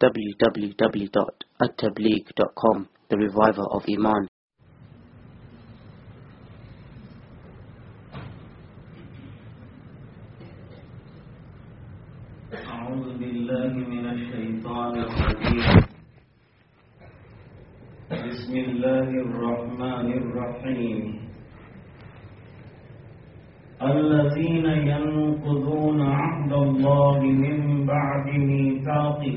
www.attableek.com The Reviver of Iman أعوذ بالله من الشيطان الرجيم بسم الله الرحمن الرحيم الذين ينقضون عهد الله من بعد ميثاقه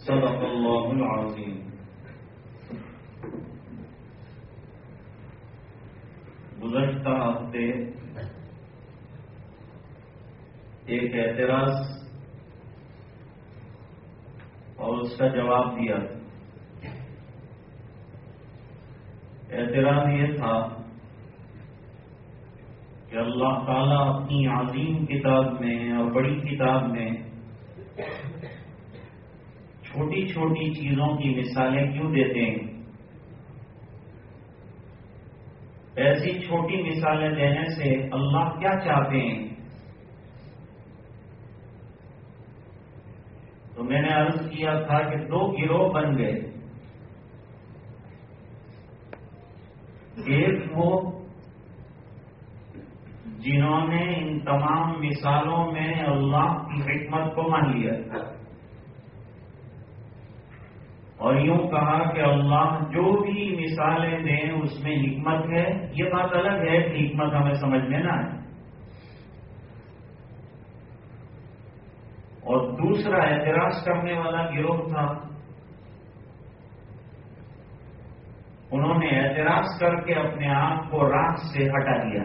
صدق الله العظيم گزشتہ ہفتے ایک اعتراض اور اس کا جواب دیا۔ اعتراض یہ تھا کہ اللہ تعالیٰ اپنی عظیم کتاب میں اور بڑی کتاب میں چھوٹی چھوٹی چیزوں کی مثالیں کیوں دیتے ہیں؟ ایسی چھوٹی مثالیں دینے سے اللہ کیا چاہتے ہیں؟ تو میں نے عرض کیا تھا کہ دو گروہ بن گئے۔ ایک وہ جنہوں نے ان تمام مثالوں میں اللہ کی حکمت کو مان لیا۔ اور یوں کہا کہ اللہ جو بھی مثالیں دیں اس میں حکمت ہے۔ یہ بات الگ ہے کہ حکمت ہمیں سمجھ میں نہ آئے۔ اور دوسرا اعتراض کرنے والا گروہ تھا۔ انہوں نے اعتراض کر کے اپنے آپ کو راہ سے ہٹا دیا۔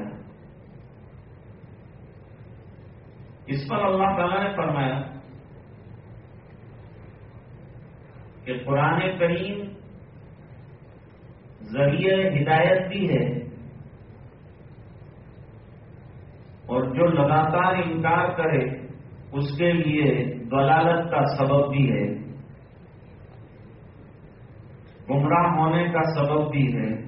اس پر اللہ تعالیٰ نے فرمایا کہ قرآن کریم ذریعہ ہدایت بھی ہے اور جو لگاتار انکار کرے، اس کے لیے دلالت کا سبب بھی ہے۔ گمراہ ہونے کا سبب بھی ہے۔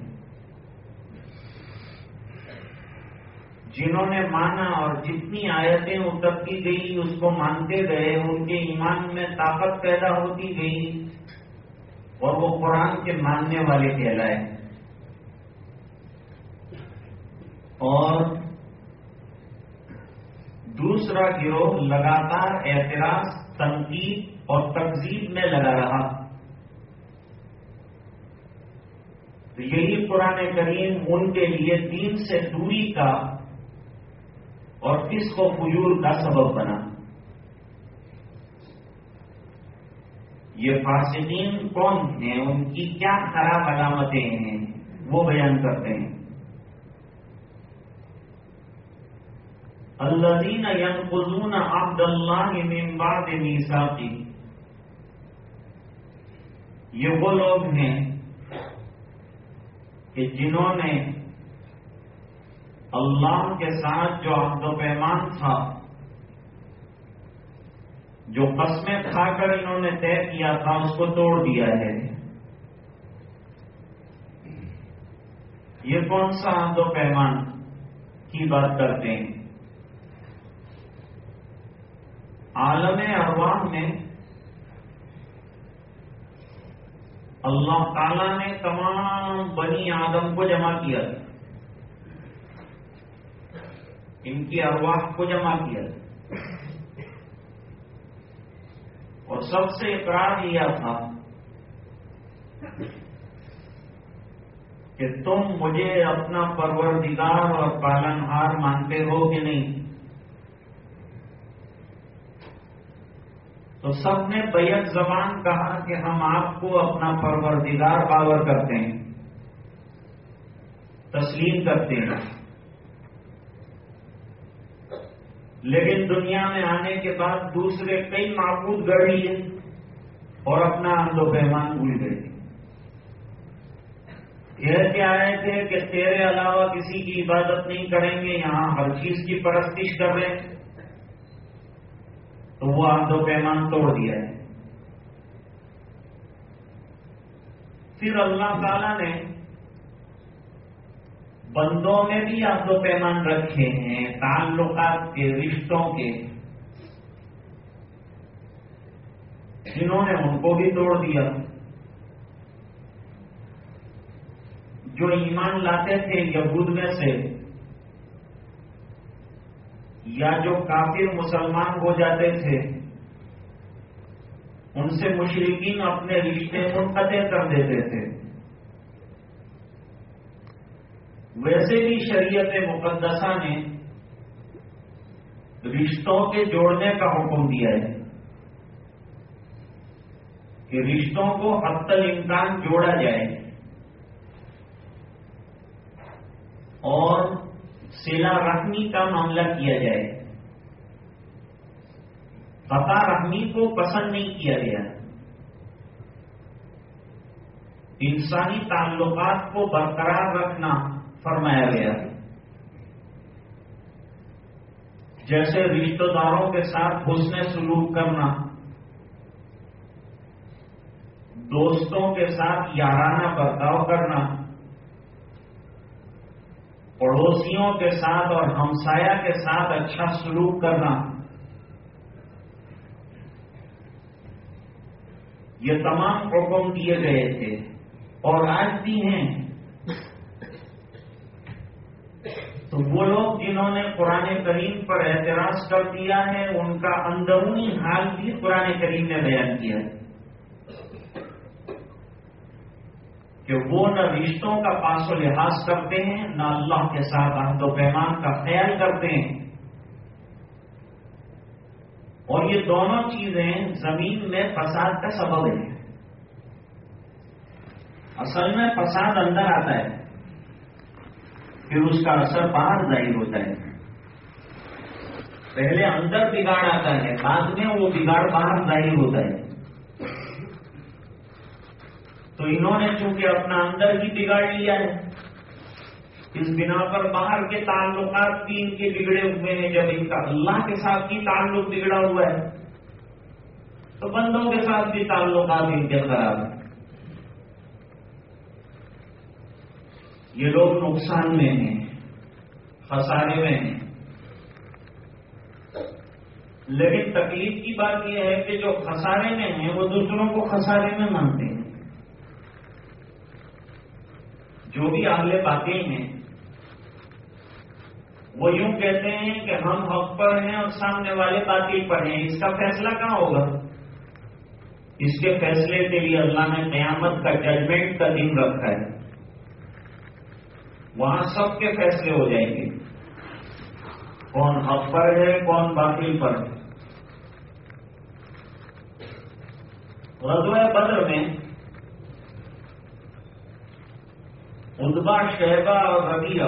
جنہوں نے مانا اور جتنی آیتیں اترتی گئی اس کو مانتے گئے، ان کے ایمان میں طاقت پیدا ہوتی گئی۔ اور وہ قرآن کے ماننے والے کہلائے۔ اور دوسرا گروہ لگاتار اعتراض، تنقید اور تقزیب میں لگا رہا۔ تو یہی قرآن کریم ان کے لیے دین سے دوری کا اور کس کو فجور کا سبب بنا۔ یہ فاسقین کون ہیں؟ ان کی کیا خراب علامتیں ہیں؟ وہ بیان کرتے ہیں۔ الذین ينقضون عبد اللہ من بعد یہ وہ لوگ ہیں کہ جنہوں نے اللہ کے ساتھ جو عہد و پیمان تھا جو قسمیں کھا کر انہوں نے طے کیا تھا، اس کو توڑ دیا ہے۔ یہ کون سا عہد و پیمان کی بات کرتے ہیں؟ عالم ارواح میں اللہ تعالی نے تمام بنی آدم کو جمع کیا۔ ان کی ارواح کو جمع کیا۔ اور سب سے اقرار کیا تھا کہ تم مجھے اپنا پروردگار اور پالن ہار مانتے ہو کہ نہیں؟ تو سب نے بیک زبان کہا کہ ہم آپ کو اپنا پروردگار باور کرتے ہیں، تسلیم کرتے ہیں۔ لیکن دنیا میں آنے کے بعد دوسرے کئی معبود گڑ لیے اور اپنا و پیمان بھول گئے یہ کیا آئے تھے کہ تیرے علاوہ کسی کی عبادت نہیں کریں گے، یہاں ہر چیز کی پرستش کر رہے ہیں تو وہ و پیمان توڑ دیا ہے۔ پھر اللہ تعالی نے بندوں میں بھی عہد و پیمان رکھے ہیں، تعلقات کے، رشتوں کے۔ جنہوں نے ان کو بھی توڑ دیا۔ جو ایمان لاتے تھے یہود میں سے، یا جو کافر مسلمان ہو جاتے تھے، ان سے مشرقین اپنے رشتے منقطع کر دیتے تھے۔ ویسے بھی شریعت مقدسہ نے رشتوں کے جوڑنے کا حکم دیا ہے کہ رشتوں کو حت الامکان جوڑا جائے اور سیلا رحمی کا معاملہ کیا جائے۔ قطع رحمی کو پسند نہیں کیا گیا۔ انسانی تعلقات کو برقرار رکھنا فرمایا گیا۔ جیسے رشتہ داروں کے ساتھ حسن سلوک کرنا، دوستوں کے ساتھ یارانہ برتاؤ کرنا، پڑوسیوں کے ساتھ اور ہمسایا کے ساتھ اچھا سلوک کرنا، یہ تمام حکم دیے گئے تھے اور آج بھی ہیں۔ تو وہ لوگ جنہوں نے قرآن کریم پر اعتراض کر دیا ہے، ان کا اندرونی حال بھی قرآن کریم نے بیان کیا ہے۔ کہ وہ نہ رشتوں کا پاس و لحاظ کرتے ہیں، نہ اللہ کے ساتھ عہد و پیمان کا خیال کرتے ہیں۔ اور یہ دونوں چیزیں زمین میں فساد کا سبب ہیں۔ اصل میں فساد اندر آتا ہے۔ پھر اس کا اثر باہر ظاہر ہوتا ہے۔ پہلے اندر بگاڑ آتا ہے، بعد میں وہ بگاڑ باہر ظاہر ہوتا ہے۔ تو انہوں نے چونکہ اپنا اندر ہی بگاڑ لیا ہے، اس بنا پر باہر کے تعلقات بھی ان کے بگڑے ہوئے ہیں۔ جب ان کا اللہ کے ساتھ بھی تعلق بگڑا ہوا ہے، تو بندوں کے ساتھ بھی تعلقات ان کے خراب ہیں۔ یہ لوگ نقصان میں ہیں، خسارے میں ہیں۔ لیکن تکلیف کی بات یہ ہے کہ جو خسارے میں ہیں، وہ دوسروں کو خسارے میں مانتے ہیں۔ جو بھی اگلے باتیں ہیں، وہ یوں کہتے ہیں کہ ہم حق پر ہیں اور سامنے والے باطل پر ہیں۔ اس کا فیصلہ کہاں ہوگا؟ اس کے فیصلے کے لیے اللہ نے قیامت کا ججمنٹ کا دن رکھا ہے۔ وہاں سب کے فیصلے ہو جائیں گے۔ کون حق پر ہے، کون باقی پر ہے۔ رضوع بدر میں ادبا شہبہ اور ربیہ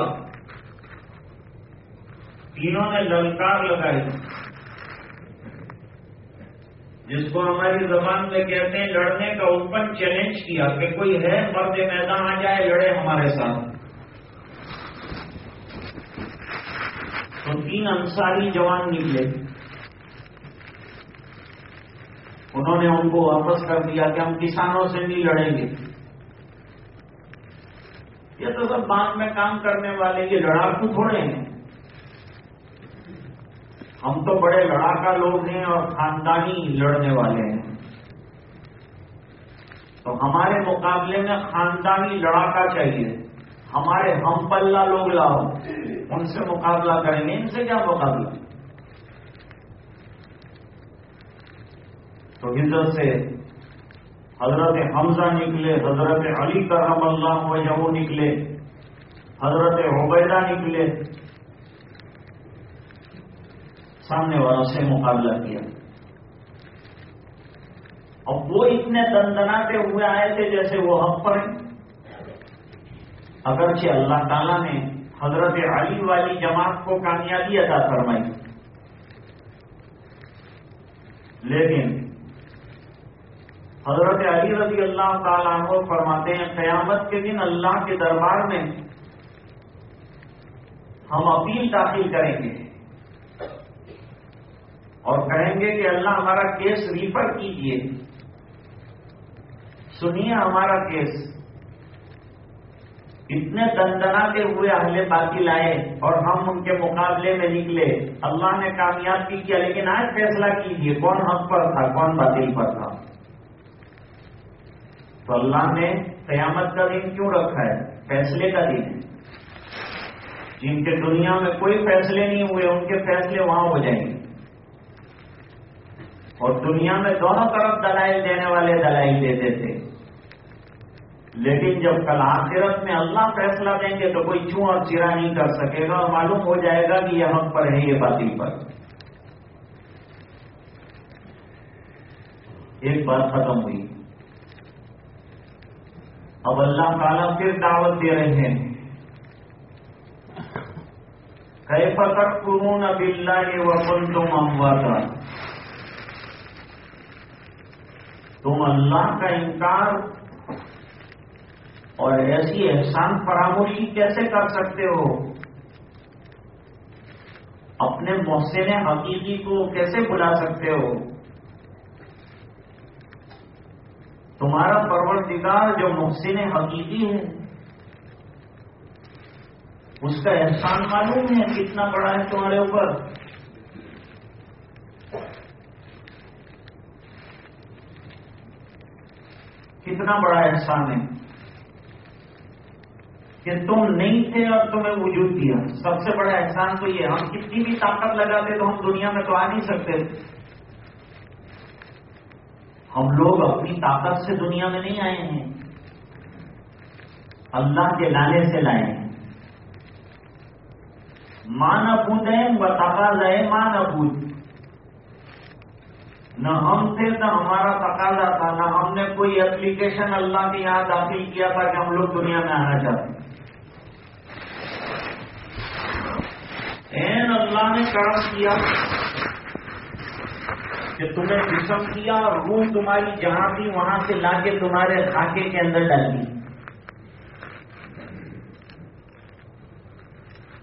تینوں نے للکار لگائی۔ جس کو ہماری زبان میں کہتے ہیں، لڑنے کا اوپن چیلنج کیا کہ کوئی ہے مرد میدان آ جائے، لڑے ہمارے ساتھ۔ تو تین انصاری جوان نکلے۔ انہوں نے ان کو واپس کر دیا کہ ہم کسانوں سے نہیں لڑیں گے۔ یہ تو سب باندھ میں کام کرنے والے یہ لڑاکو تھوڑے ہیں۔ ہم تو بڑے لڑاکا لوگ ہیں اور خاندانی لڑنے والے ہیں۔ تو ہمارے مقابلے میں خاندانی لڑاکا چاہیے۔ ہمارے ہم پلہ لوگ لاؤ، ان سے مقابلہ کریں گے، ان سے کیا مقابلہ؟ تو ہندو سے حضرت حمزہ نکلے، حضرت علی کرم اللہ وجہ نکلے، حضرت عبیدہ نکلے، سامنے والوں سے مقابلہ کیا۔ اب وہ اتنے دندناتے ہوئے آئے تھے جیسے وہ حق پر ہیں۔ اگرچہ اللہ تعالیٰ نے حضرت علی والی جماعت کو کامیابی ادا فرمائی۔ لیکن حضرت علی رضی اللہ تعالیٰ عنہ فرماتے ہیں، قیامت کے دن اللہ کے دربار میں ہم اپیل داخل کریں گے اور کہیں گے کہ اللہ ہمارا کیس ریفر کیجیے سنیے ہمارا کیس۔ اتنے دندنا کے ہوئے اہل باقی لائے اور ہم ان کے مقابلے میں نکلے۔ اللہ نے کامیابی کیا، لیکن آج فیصلہ کیجیے کون حق پر تھا، کون باطل پر تھا؟ تو اللہ نے قیامت کا دن کیوں رکھا ہے؟ فیصلے کا دن ہے۔ جن کے دنیا میں کوئی فیصلے نہیں ہوئے، ان کے فیصلے وہاں ہو جائیں گے۔ اور دنیا میں دونوں طرف دلائل دینے والے دلائل دیتے۔ تھے لیکن جب کل آخرت میں اللہ فیصلہ دیں گے تو کوئی چوں اور چرا نہیں کر سکے گا اور معلوم ہو جائے گا کہ یہ حق پر ہے یہ باطل پر۔ ایک بات ختم ہوئی۔ اب اللہ تعالیٰ پھر دعوت دے رہے ہیں۔ کئی فتح قرون اب اللہ یہ وقن تم امواتا۔ تم اللہ کا انکار اور ایسی احسان فراموشی کیسے کر سکتے ہو؟ اپنے محسن حقیقی کو کیسے بلا سکتے ہو؟ تمہارا پروردگار جو محسن حقیقی ہے، اس کا احسان معلوم ہے کتنا بڑا ہے تمہارے اوپر؟ کتنا بڑا احسان ہے؟ کہ تم نہیں تھے اور تمہیں وجود دیا۔ سب سے بڑا احسان تو یہ ہم کتنی بھی طاقت لگاتے تو ہم دنیا میں تو آ نہیں سکتے۔ ہم لوگ اپنی طاقت سے دنیا میں نہیں آئے ہیں۔ اللہ کے لانے سے لائے ہیں۔ مان ابود ہے و تقاضا ہے مان ابود نہ ہم تھے نہ ہمارا تقاضا تھا، نہ ہم نے کوئی اپلیکیشن اللہ کے یہاں داخل کیا تھا کہ ہم لوگ دنیا میں آنا چاہتے۔ ہیں اللہ نے کام کیا کہ تمہیں جسم کیا اور روح تمہاری جہاں تھی، وہاں سے لا کے تمہارے خاکے کے اندر ڈال دی۔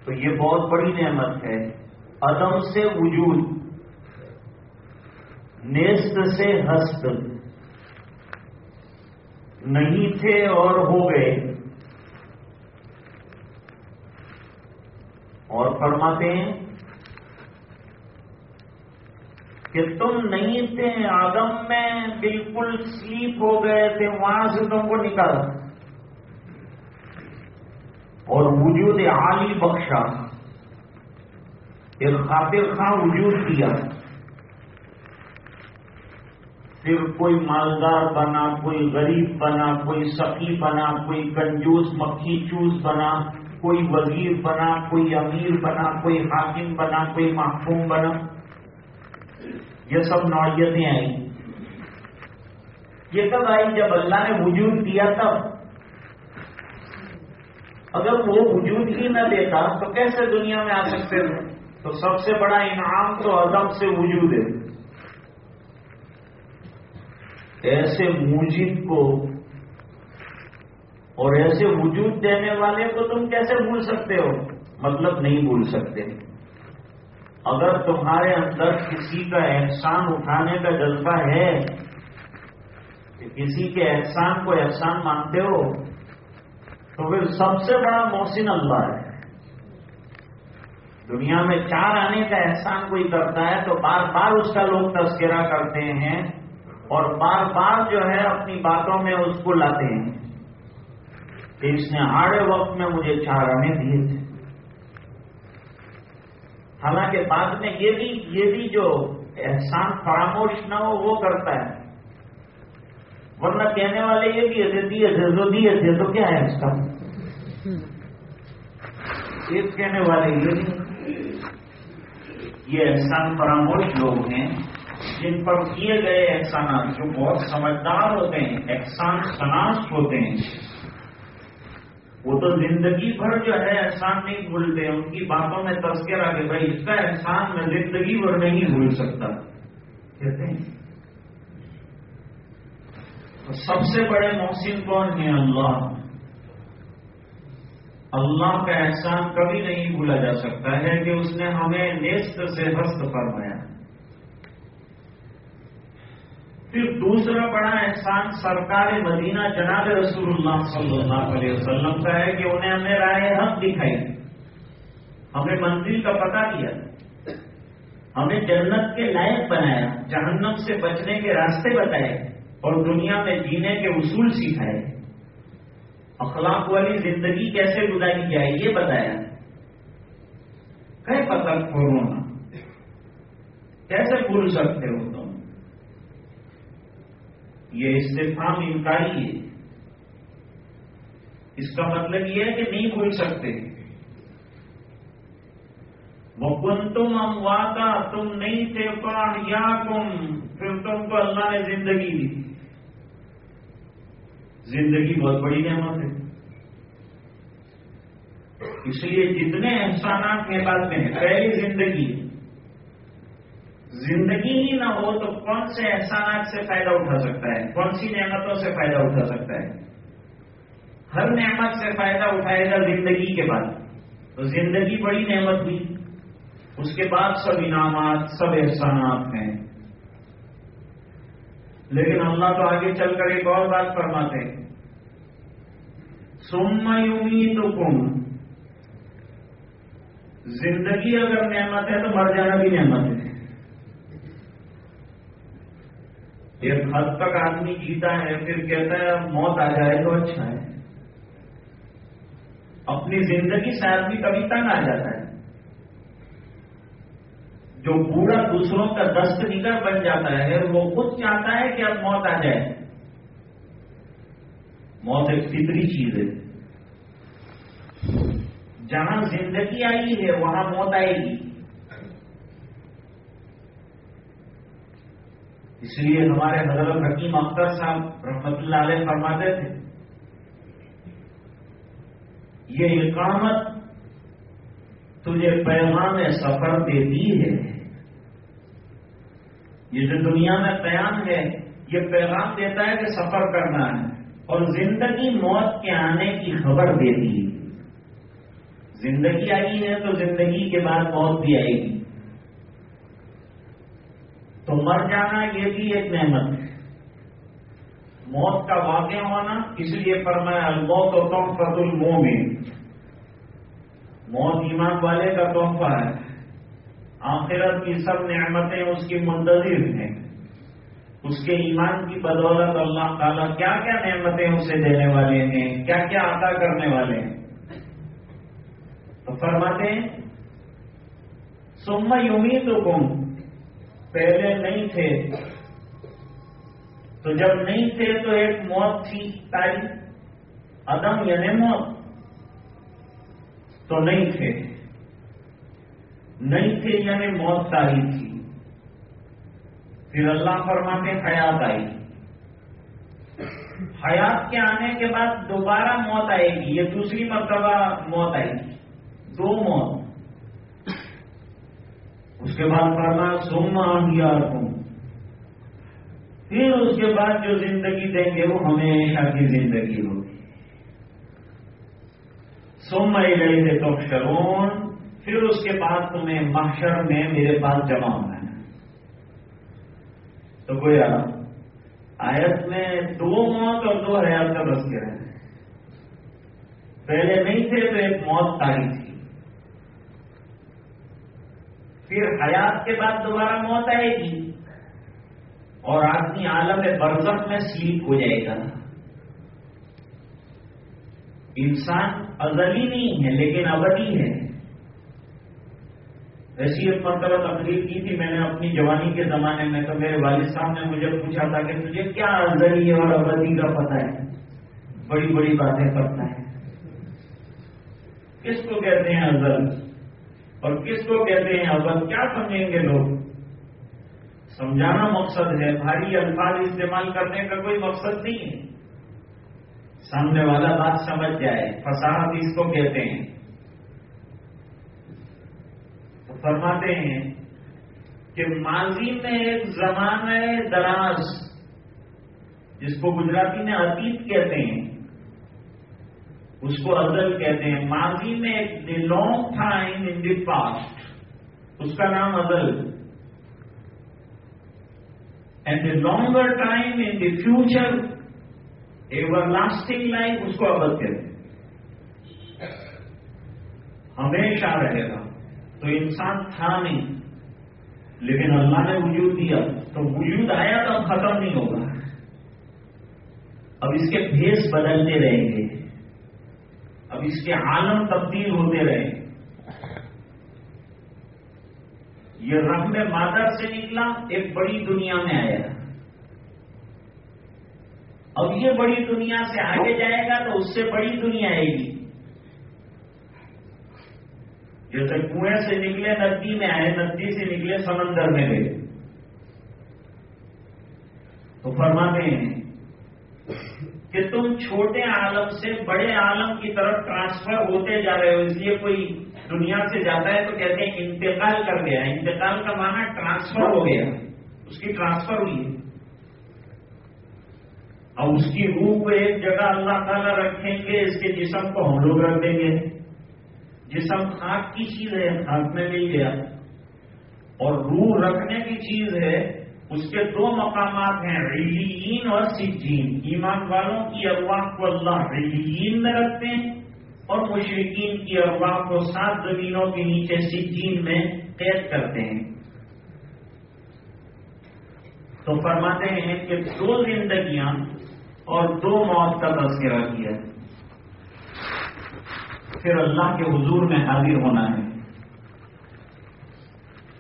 تو یہ بہت بڑی نعمت ہے۔ عدم سے وجود، نیست سے ہست۔ نہیں تھے اور ہو گئے۔ اور فرماتے ہیں کہ تم نہیں تھے، آدم میں بالکل سلیپ ہو گئے تھے، وہاں سے تم کو نکالا اور وجود عالی بخشا، ایک خاطر خاں وجود دیا۔ پھر کوئی مالدار بنا، کوئی غریب بنا، کوئی سخی بنا، کوئی کنجوس، مکھی چوس بنا۔ کوئی وزیر بنا، کوئی امیر بنا، کوئی حاکم بنا، کوئی محکوم بنا۔ یہ سب نوعیتیں آئی یہ کب آئی جب اللہ نے وجود دیا تب۔ اگر وہ وجود ہی نہ دیتا تو کیسے دنیا میں آ سکتے تھے؟ تو سب سے بڑا انعام تو عدم سے وجود ہے۔ ایسے موجب کو اور ایسے وجود دینے والے کو تم کیسے بھول سکتے ہو؟ مطلب نہیں بھول سکتے۔ اگر تمہارے اندر کسی کا احسان اٹھانے کا جذبہ ہے، کہ کسی کے احسان کو احسان مانتے ہو، تو پھر سب سے بڑا محسن اللہ ہے۔ دنیا میں چار آنے کا احسان کوئی کرتا ہے، تو بار بار اس کا لوگ تذکرہ کرتے ہیں اور بار بار جو ہے اپنی باتوں میں اس کو لاتے ہیں۔ کہ اس نے آڑے وقت میں مجھے چار آنے دیے تھے۔ حالانکہ بعد میں یہ بھی یہ بھی جو احسان فراموش نہ ہو، وہ کرتا ہے۔ ورنہ کہنے والے یہ دیے تھے دیے تھے جو دیے تھے، تو کیا ہے اس کا؟ ایک کہنے والے یہ نہیں یہ احسان فراموش لوگ ہیں جن پر کیے گئے احسانات جو بہت سمجھدار ہوتے ہیں، احسان شناس ہوتے ہیں۔ وہ تو زندگی بھر جو ہے احسان نہیں بھولتے، ان کی باتوں میں تذکرہ کہ بھائی اس کا احسان میں زندگی بھر نہیں بھول سکتا۔ کہتے ہیں۔ سب سے بڑے محسن کون ہیں؟ اللہ۔ اللہ کا احسان کبھی نہیں بھولا جا سکتا ہے کہ اس نے ہمیں نیست سے ہست فرمایا۔ پھر دوسرا بڑا احسان سرکار مدینہ جناب رسول اللہ صلی اللہ علیہ وسلم کا ہے کہ انہیں ہمیں رائے حق دکھائی ہمیں منزل کا پتہ دیا۔ ہمیں جنت کے لائق بنایا۔ جہنم سے بچنے کے راستے بتائے۔ اور دنیا میں جینے کے اصول سکھائے۔ اخلاق والی زندگی کیسے گزاری جائے یہ بتایا۔ کہ پتہ کورونا کیسے بھول سکتے ہو؟ تم یہ استفام انکاری ہے۔ اس کا مطلب یہ ہے کہ نہیں بھول سکتے۔ وہ کن تم امواتا تم نہیں تھے یا تم پھر تم کو اللہ نے زندگی دی۔ زندگی بہت بڑی نعمت ہے۔ اس لیے جتنے احسانات کے بعد میں پہلی زندگی زندگی ہی نہ ہو تو کون سے احسانات سے فائدہ اٹھا سکتا ہے؟ کون سی نعمتوں سے فائدہ اٹھا سکتا ہے؟ ہر نعمت سے فائدہ اٹھائے گا زندگی کے بعد۔ تو زندگی بڑی نعمت ہوئی۔ اس کے بعد سب انعامات، سب احسانات ہیں۔ لیکن اللہ تو آگے چل کر ایک اور بات فرماتے سم یومی تو کم زندگی اگر نعمت ہے تو مر جانا بھی نعمت ہے۔ ایک حد تک آدمی جیتا ہے، پھر کہتا ہے، موت آ جائے تو اچھا ہے۔ اپنی زندگی سے آدمی کبھی تنگ آ جاتا ہے۔ جو بوڑھا دوسروں کا دست نگر بن جاتا ہے، وہ خود چاہتا ہے کہ اب موت آ جائے۔ موت ایک فطری چیز ہے۔ جہاں زندگی آئی ہے، وہاں موت آئے گی۔ اس لیے ہمارے حضرت حکیم اختر صاحب رحمت اللہ علیہ فرماتے تھے، یہ اقامت تجھے پیغام سفر دیتی ہے۔ یہ جو دنیا میں قیام ہے، یہ پیغام دیتا ہے کہ سفر کرنا ہے۔ اور زندگی موت کے آنے کی خبر دیتی ہے زندگی آئی ہے تو زندگی کے بعد موت بھی آئے گی۔ تو مر جانا یہ بھی ایک نعمت ہے۔ موت کا واقع ہونا، اس لیے فرمایا، الموت اور تحفت المومن موت ایمان والے کا تحفہ ہے۔ آخرت کی سب نعمتیں اس کی منتظر ہیں۔ اس کے ایمان کی بدولت اللہ تعالیٰ کیا کیا نعمتیں اسے دینے والے ہیں، کیا کیا عطا کرنے والے ہیں۔ تو فرماتے ہیں سما یومی تو کم پہلے نہیں تھے۔ تو جب نہیں تھے تو ایک موت تھی تاری عدم یعنی موت۔ تو نہیں تھے۔ نہیں تھے یعنی موت تاری تھی۔ پھر اللہ فرماتے حیات آئی۔ حیات کے آنے کے بعد دوبارہ موت آئے گی۔ یہ دوسری مرتبہ موت آئے گی۔ دو موت۔ اس کے بعد فرما سوما گیا تم پھر اس کے بعد جو زندگی دیں گے، وہ ہمیشہ کی زندگی ہوگی۔ سوم گئے تھے تو شرون پھر اس کے بعد تمہیں محشر میں میرے پاس جمع ہونا ہے۔ تو گویا، آیت میں دو موت اور دو حیات کا بس کے رہے پہلے نہیں تھے، تو ایک موت تاری تھی۔ پھر حیات کے بعد دوبارہ موت آئے گی۔ اور آدمی عالم برزخ میں سلیپ ہو جائے گا۔ انسان ازلی نہیں ہے، لیکن ابدی ہے۔ ایسی ایک مرتبہ تقریر کی تھی، میں نے اپنی جوانی کے زمانے میں تو میرے والد صاحب نے مجھے پوچھا تھا کہ تجھے کیا ازلی اور ابدی کا پتہ ہے؟ بڑی بڑی باتیں کرتا ہے۔ کس کو کہتے ہیں ازل؟ اور کس کو کہتے ہیں ابد کیا سمجھیں گے لوگ؟ سمجھانا مقصد ہے۔ بھاری الفاظ استعمال کرنے کا کوئی مقصد نہیں ہے۔ سامنے والا بات سمجھ جائے۔ فساد اس کو کہتے ہیں۔ تو فرماتے ہیں کہ ماضی میں ایک زمانہ دراز، جس کو گجراتی میں اتیت کہتے ہیں اس کو ازل کہتے ہیں، ماضی میں ایک long time in the past اس کا نام ازل. And a longer time in the future everlasting life اس کو ابد کہتے ہیں. ہمیشہ رہے گا. تو انسان تھا نہیں. لیکن اللہ نے وجود دیا. تو وجود آیا تو اب ختم نہیں ہوگا. اب اس کے بھیس بدلتے رہیں گے. اب اس کے عالم تبدیل ہوتے رہیں یہ رحم مادر سے نکلا، ایک بڑی دنیا میں آیا۔ اب یہ بڑی دنیا سے آگے جائے گا تو اس سے بڑی دنیا آئے گی۔ جیسے کنویں سے نکلے، ندی میں آئے، ندی سے نکلے، سمندر میں گئے۔ تو فرماتے ہیں کہ تم چھوٹے عالم سے بڑے عالم کی طرف ٹرانسفر ہوتے جا رہے ہو، اس لیے کوئی دنیا سے جاتا ہے تو کہتے ہیں انتقال کر گیا۔ انتقال کا معنی ٹرانسفر ہو گیا۔ اس کی ٹرانسفر ہوئی ہے۔ اس کی روح کو ایک جگہ اللہ تعالیٰ رکھیں گے، اس کے جسم کو ہم لوگ رکھ دیں گے۔ جسم خاک کی چیز ہے خاک میں مل گیا۔ اور روح رکھنے کی چیز ہے اس کے دو مقامات ہیں، ریلیین اور سجین۔ ایمان والوں کی ارواح کو اللہ ریلیین میں رکھتے ہیں اور مشرقین کی ارواح کو سات زمینوں کے نیچے سجین میں قید کرتے ہیں۔ تو فرماتے ہیں کہ دو زندگیاں اور دو موت کا تذکرہ کیا۔ پھر اللہ کے حضور میں حاضر ہونا ہے۔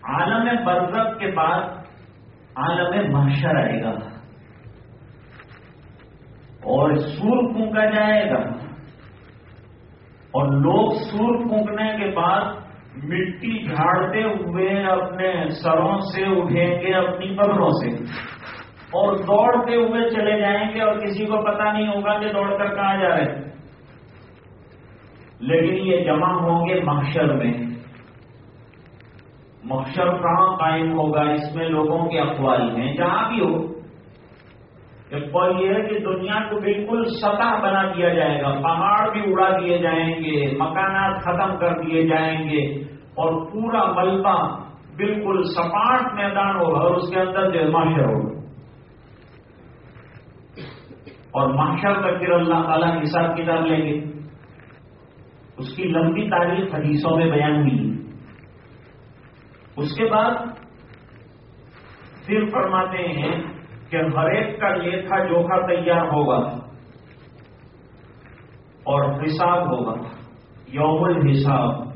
عالم برزت کے بعد عالم محشر آئے گا۔ اور سور پھونکا جائے گا۔ اور لوگ سور پھونکنے کے بعد مٹی جھاڑتے ہوئے اپنے سروں سے اٹھیں گے، اپنی قبروں سے۔ اور دوڑتے ہوئے چلے جائیں گے اور کسی کو پتا نہیں ہوگا کہ دوڑ کر کہاں جا رہے۔ لیکن یہ جمع ہوں گے محشر میں۔ محشر کہاں قائم ہوگا اس میں لوگوں کے اقوال ہیں جہاں بھی ہو۔ ایک قول یہ ہے کہ دنیا کو بالکل سطح بنا دیا جائے گا۔ پہاڑ بھی اڑا دیے جائیں گے، مکانات ختم کر دیے جائیں گے اور پورا ملبہ بالکل سپاٹ میدان ہوگا اور اس کے اندر جو محشر ہوگا۔ اور محشر کا پھر اللہ تعالیٰ حساب کتاب لیں گے اس کی لمبی تاریخ حدیثوں میں بیان ہوئی۔ ہے اس کے بعد پھر فرماتے ہیں کہ ہر ایک کا لیکھا جوکھا تیار ہوگا اور حساب ہوگا یوم الحساب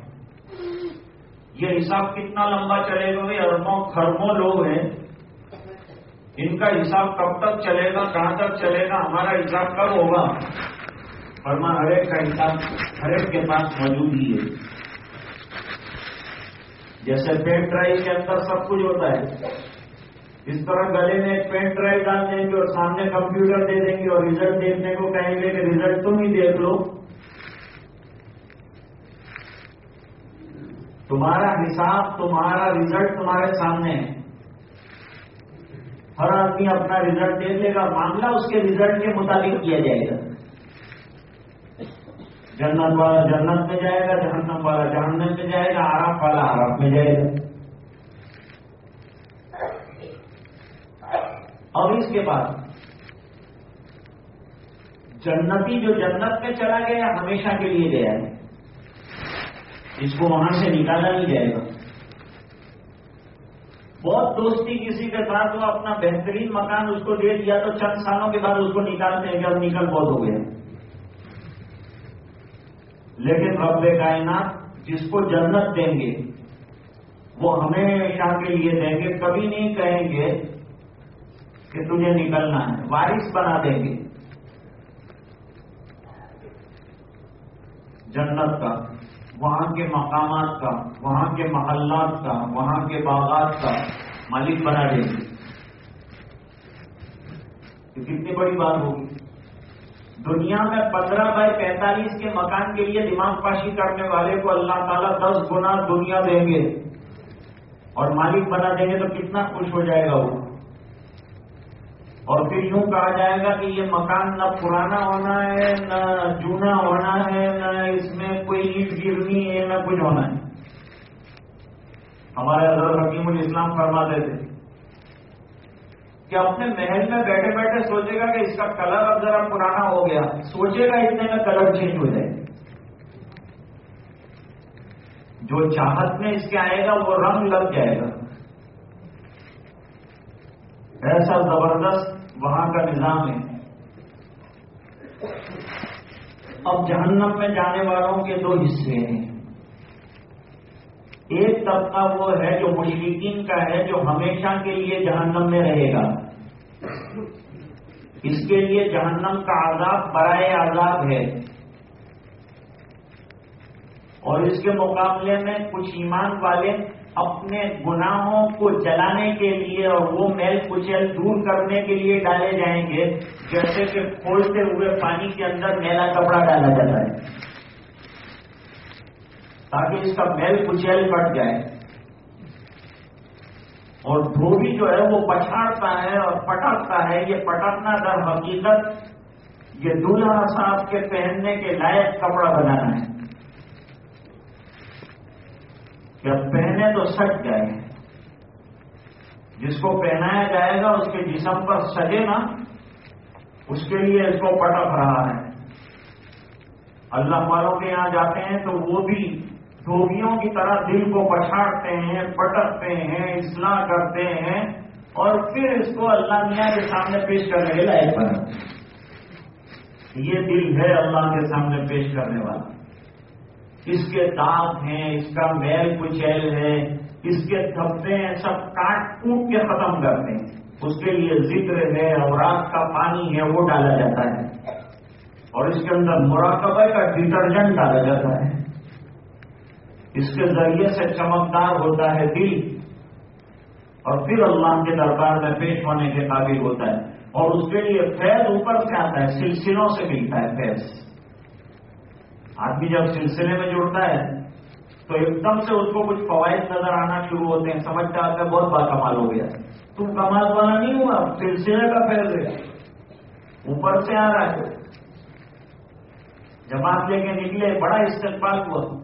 یہ حساب کتنا لمبا چلے گا؟ بھائی، اربوں خربوں لوگ ہیں۔ ان کا حساب کب تک چلے گا؟ کہاں تک چلے گا؟ ہمارا حساب کب ہوگا؟ فرما، ہر ایک کا حساب، ہر ایک کے پاس موجود ہی ہے۔ جیسے پین ڈرائیو کے اندر سب کچھ ہوتا ہے۔ اس طرح گلے میں ایک پین ڈرائیو ڈال دیں گے اور سامنے کمپیوٹر دے دیں گے اور ریزلٹ دیکھنے کو کہیں گے کہ ریزلٹ تم ہی دیکھ لو۔ تمہارا حساب، تمہارا ریزلٹ تمہارے سامنے ہے۔ ہر آدمی اپنا ریزلٹ دیکھ لے گا، معاملہ اس کے ریزلٹ کے مطابق کیا جائے گا۔ جنت والا جنت میں جائے گا، جہنم والا جہنم میں جائے گا آرام والا آرام میں جائے گا۔ اور اس کے بعد جنتی جو جنت میں چلا گیا، ہمیشہ کے لیے گیا ہے۔ اس کو وہاں سے نکالا نہیں جائے گا۔ بہت دوستی کسی کے ساتھ وہ اپنا بہترین مکان اس کو دے دیا تو چند سالوں کے بعد اس کو نکالتے ہیں کہ اب نکل بہت ہو گیا۔ لیکن رب کائنات جس کو جنت دیں گے، وہ ہمیشہ کے لیے دیں گے، کبھی نہیں کہیں گے کہ تجھے نکلنا ہے، وارث بنا دیں گے۔ جنت کا، وہاں کے مقامات کا، وہاں کے محلات کا، وہاں کے باغات کا مالک بنا دیں گے۔ کتنی بڑی بات ہوگی۔ دنیا میں پندرہ بائی پینتالیس کے مکان کے لیے دماغ پاشی کرنے والے کو اللہ تعالیٰ دس گنا دنیا دیں گے۔ اور مالک بنا دیں گے تو کتنا خوش ہو جائے گا وہ۔ اور پھر یوں کہا جائے گا کہ یہ مکان نہ پرانا ہونا ہے، نہ جونا ہونا ہے، نہ اس میں کوئی عید گرنی ہے، نہ کچھ ہونا ہے۔ ہمارے حضرت حکیم الاسلام فرماتے تھے کہ اپنے محل میں بیٹھے بیٹھے سوچے گا کہ اس کا کلر اب ذرا پرانا ہو گیا، سوچے گا اتنے میں کلر چینج ہو جائے۔ جو چاہت میں اس کے آئے گا، وہ رنگ لگ جائے گا۔ ایسا زبردست وہاں کا نظام ہے۔ اب جہنم میں جانے والوں کے دو حصے ہیں۔ ایک طبقہ وہ ہے جو مشرقین کا ہے، جو ہمیشہ کے لیے جہنم میں رہے گا۔ اس کے لیے جہنم کا عذاب برائے عذاب ہے۔ اور اس کے مقابلے میں کچھ ایمان والے اپنے گناہوں کو جلانے کے لیے اور وہ میل کچل دور کرنے کے لیے ڈالے جائیں گے، جیسے کہ کھولتے ہوئے پانی کے اندر میلا کپڑا ڈالا جاتا ہے۔ تاکہ اس کا میل کچیل کٹ جائے۔ اور دھوبی جو ہے وہ پچھاڑتا ہے اور پٹکتا ہے، یہ پٹکنا در حقیقت یہ دولہا صاحب کے پہننے کے لائق کپڑا بنانا ہے۔ جب پہنے تو سٹ جائے۔ جس کو پہنایا جائے گا، اس کے جسم پر سجے نا، اس کے لیے اس کو پٹک رہا ہے۔ اللہ والوں کے یہاں جاتے ہیں تو وہ بھی دھوبیوں کی طرح دل کو پچھاڑتے ہیں پٹکتے ہیں، اصلاح کرتے ہیں اور پھر اس کو اللہ میاں کے سامنے پیش کرنے کے لائق بنا۔ یہ دل ہے اللہ کے سامنے پیش کرنے والا۔ اس کے دانت ہیں، اس کا میل کچیل ہے، اس کے دھبے ہیں، سب کاٹ کوٹ کے ختم کرتے ہیں۔ اس کے لیے ذکر ہے اور رات کا پانی ہے، وہ ڈالا جاتا ہے۔ اور اس کے اندر مراقبہ کا ڈٹرجنٹ ڈالا جاتا ہے۔ اس کے ذریعے سے چمکدار ہوتا ہے دل اور پھر اللہ کے دربار میں پیش ہونے کے قابل ہوتا ہے اور اس کے لیے فیض اوپر سے آتا ہے، سلسلوں سے ملتا ہے فیض۔ آدمی جب سلسلے میں جڑتا ہے تو ایک دم سے اس کو کچھ فوائد نظر آنا شروع ہوتے ہیں سمجھتا آتا ہے، بہت بڑا کمال ہو گیا۔ تم کمال والا نہیں ہوا، سلسلے کا فیض ہے۔ اوپر سے آ رہا ہے۔ جماعت لے کے نکلے، بڑا استقبال ہوا۔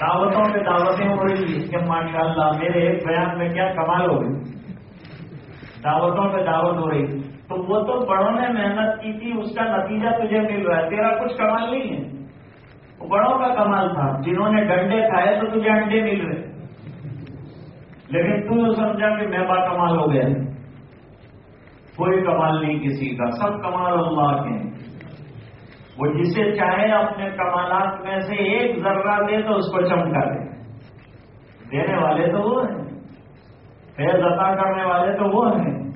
دعوتوں پہ دعوتیں ہو رہی ہیں کہ ماشاء اللہ میرے ایک بیان میں کیا کمال ہو گئی؟ دعوتوں پہ دعوت ہو رہی تو وہ تو بڑوں نے محنت کی تھی، اس کا نتیجہ تجھے مل رہا ہے۔ تیرا کچھ کمال نہیں ہے۔ وہ بڑوں کا کمال تھا۔ جنہوں نے ڈنڈے کھائے تو تجھے انڈے مل رہے۔ لیکن تو سمجھا کہ میں با کمال ہو گیا۔ کوئی کمال نہیں کسی کا۔ سب کمال اللہ کے ہیں۔ وہ جسے چاہے اپنے کمالات میں سے ایک ذرہ دے تو اس کو چمکا دے۔ دینے والے تو وہ ہیں۔ فیض عطا کرنے والے تو وہ ہیں۔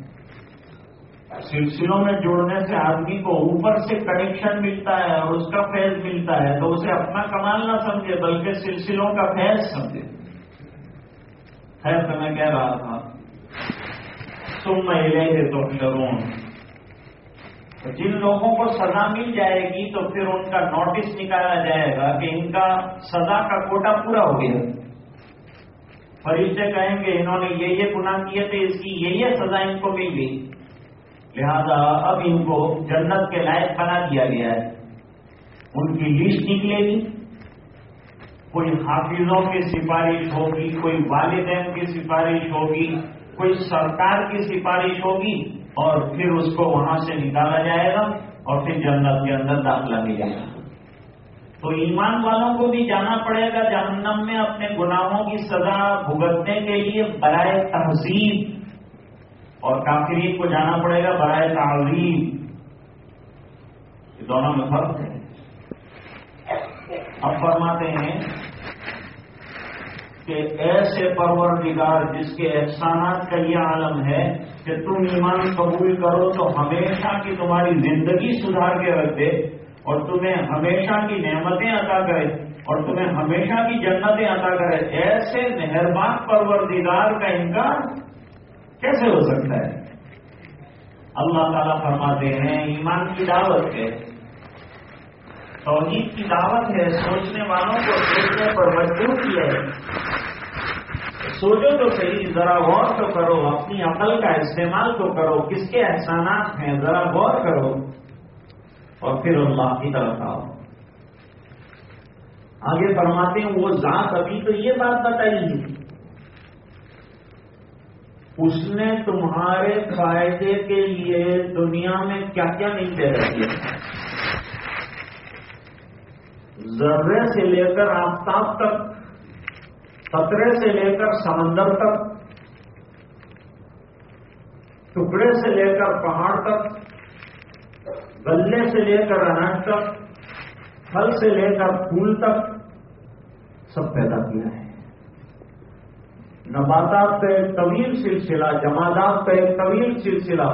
سلسلوں میں جڑنے سے آدمی کو اوپر سے کنیکشن ملتا ہے اور اس کا فیض ملتا ہے تو اسے اپنا کمال نہ سمجھے، بلکہ سلسلوں کا فیض سمجھے۔ خیر تو میں کہہ رہا تھا۔ تم مہیلے تو شرون جن لوگوں کو سزا مل جائے گی تو پھر ان کا نوٹس نکالا جائے گا کہ ان کا سزا کا کوٹا پورا ہو گیا۔ فرشتے کہیں گے، انہوں نے یہ یہ گناہ کیے تھے، اس کی یہ یہ سزا ان کو مل گئی۔ لہذا اب ان کو جنت کے لائق بنا دیا گیا ہے۔ ان کی لسٹ نکلے گی۔ کوئی حافظوں کی سفارش ہوگی، کوئی والدین کی سفارش ہوگی، کوئی سرکار کی سفارش ہوگی۔ اور پھر اس کو وہاں سے نکالا جائے گا اور پھر جنت کے اندر داخلہ ملے گا۔ تو ایمان والوں کو بھی جانا پڑے گا جہنم میں اپنے گناہوں کی سزا بھگتنے کے لیے برائے تہذیب۔ اور کافرین کو جانا پڑے گا برائے تعظیم۔ یہ دونوں میں فرق ہے۔ اب فرماتے ہیں کہ ایسے پروردگار جس کے احسانات کا یہ عالم ہے کہ تم ایمان قبول کرو تو ہمیشہ کی تمہاری زندگی سدھار کے رکھ دے اور تمہیں ہمیشہ کی نعمتیں عطا کرے اور تمہیں ہمیشہ کی جنتیں عطا کرے۔ ایسے مہربان پروردگار کا انکار کیسے ہو سکتا ہے؟ اللہ تعالیٰ فرماتے ہیں، ایمان کی دعوت ہے۔ توحید کی دعوت ہے، سوچنے والوں کو سوچنے پر مجبور کیا ہے۔ سوچو تو صحیح، ذرا غور تو کرو، اپنی عقل کا استعمال تو کرو، کس کے احسانات ہیں؟ ذرا غور کرو اور پھر اللہ کی طرف آؤ۔ آگے فرماتے ہیں، وہ ذات ابھی تو یہ بات بتائی اس نے تمہارے فائدے کے لیے دنیا میں کیا کیا نہیں دے رہی ہے ذرے سے لے کر آفتاب تک خطرے سے لے کر سمندر تک، ٹکڑے سے لے کر پہاڑ تک، گلے سے لے کر اناج تک، پھل سے لے کر پھول تک سب پیدا کیا ہے۔ نباتات کا ایک طویل سلسلہ، جمادات کا ایک طویل سلسلہ،